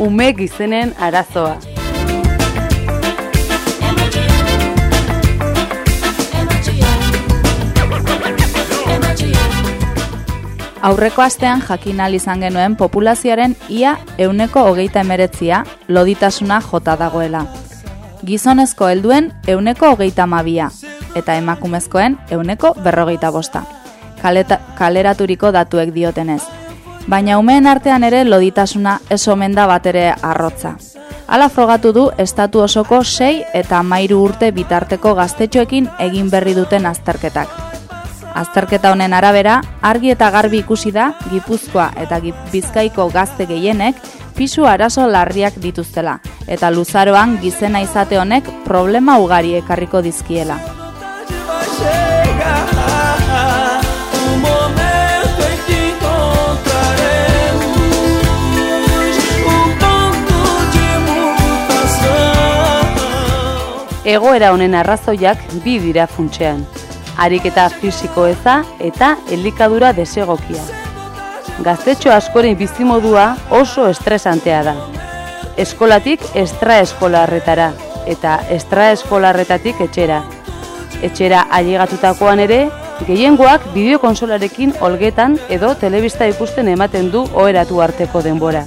ume gizenen arazoa. Aurreko astean jakin izan genuen populazioaren ia euneko hogeita emeretzia loditasuna jota dagoela. Gizonezko helduen euneko hogeita mabia, eta emakumezkoen euneko berrogeita bosta. Kaleta, kaleraturiko datuek diotenez. Baina umeen artean ere loditasuna ez omen da bat ere arrotza. Hala frogatu du estatu osoko sei eta mairu urte bitarteko gaztetxoekin egin berri duten azterketak. Azterketa honen arabera, argi eta garbi ikusi da, Gipuzkoa eta Bizkaiko gazte gehienek pisu arazo larriak dituztela, eta luzaroan gizena izate honek problema ugari ekarriko dizkiela. Egoera honen arrazoiak bi dira funtsean ariketa fisiko eza eta elikadura desegokia. Gaztetxo askoren bizimodua oso estresantea da. Eskolatik estra eskolarretara eta estra eskolarretatik etxera. Etxera ailegatutakoan ere, gehiengoak bideokonsolarekin olgetan edo telebista ikusten ematen du oheratu arteko denbora.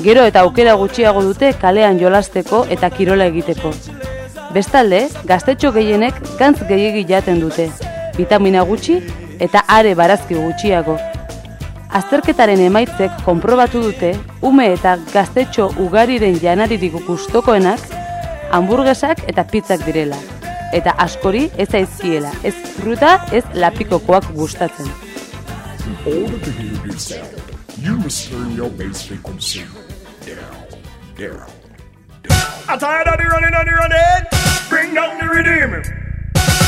Gero eta aukera gutxiago dute kalean jolasteko eta kirola egiteko. Bestalde, gaztetxo gehienek gantz gehiegi jaten dute, vitamina gutxi eta are barazki gutxiago. Azterketaren emaitzek konprobatu dute, ume eta gaztetxo ugariren janaririk gustokoenak, hamburguesak eta pizzak direla. Eta askori ez aizkiela, ez fruta, ez lapikokoak gustatzen. I'm tired of running the running. Bring down the rhythm.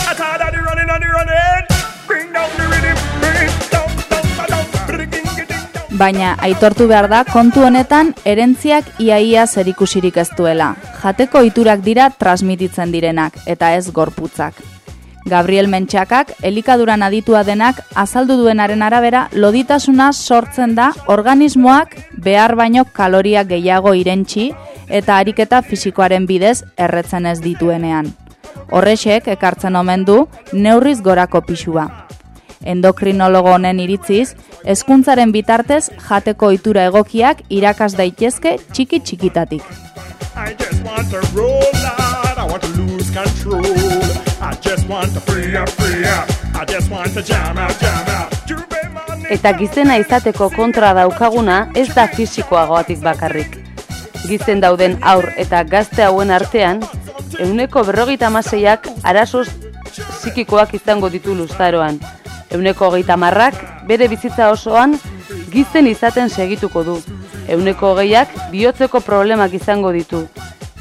I'm tired of the running and the running. Bring down the rhythm. Bring down, down, down. Baina aitortu behar da kontu honetan erentziak iaia zerikusirik ez duela. Jateko iturak dira transmititzen direnak eta ez gorputzak. Gabriel Mentxakak, elikaduran aditua denak, azaldu duenaren arabera, loditasuna sortzen da organismoak behar baino kaloriak gehiago irentxi eta ariketa fisikoaren bidez erretzen ez dituenean. Horrexek ekartzen omen du neurriz gorako pisua. Endokrinologo honen iritziz, hezkuntzaren bitartez jateko itura egokiak irakas daitezke txiki txikitatik. Eta gizena izateko kontra daukaguna ez da fisikoagoatik bakarrik gizen dauden aur eta gazte hauen artean, euneko berrogeita amaseiak arazoz zikikoak izango ditu luzaroan. Euneko hogeita marrak bere bizitza osoan gizen izaten segituko du. Euneko hogeiak bihotzeko problemak izango ditu.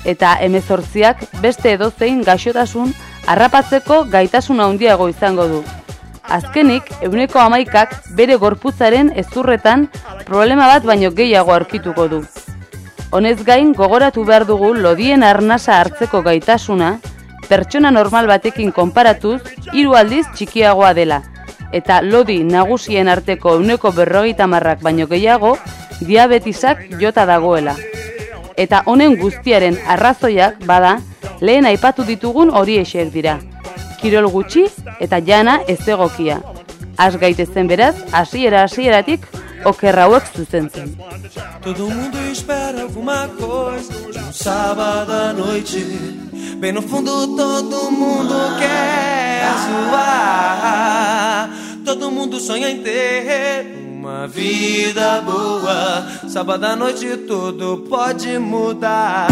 Eta emezortziak beste edozein gaixotasun harrapatzeko gaitasuna handiago izango du. Azkenik, euneko amaikak bere gorputzaren ezurretan problema bat baino gehiago aurkituko du. Honez gain gogoratu behar dugu lodien arnasa hartzeko gaitasuna, pertsona normal batekin konparatuz, hiru aldiz txikiagoa dela, eta lodi nagusien arteko euneko berrogeita marrak baino gehiago, diabetisak jota dagoela. Eta honen guztiaren arrazoiak bada, lehen aipatu ditugun hori esek dira. Kirol gutxi eta jana ez egokia. Az gaitezen beraz, hasiera hasieratik okerra hauek zuzentzen. Todo mundo espera alguma coisa um sábado à noite. Bem no fundo todo mundo quer zoar. Todo mundo sonha em ter uma vida boa. Sábado à noite tudo pode mudar.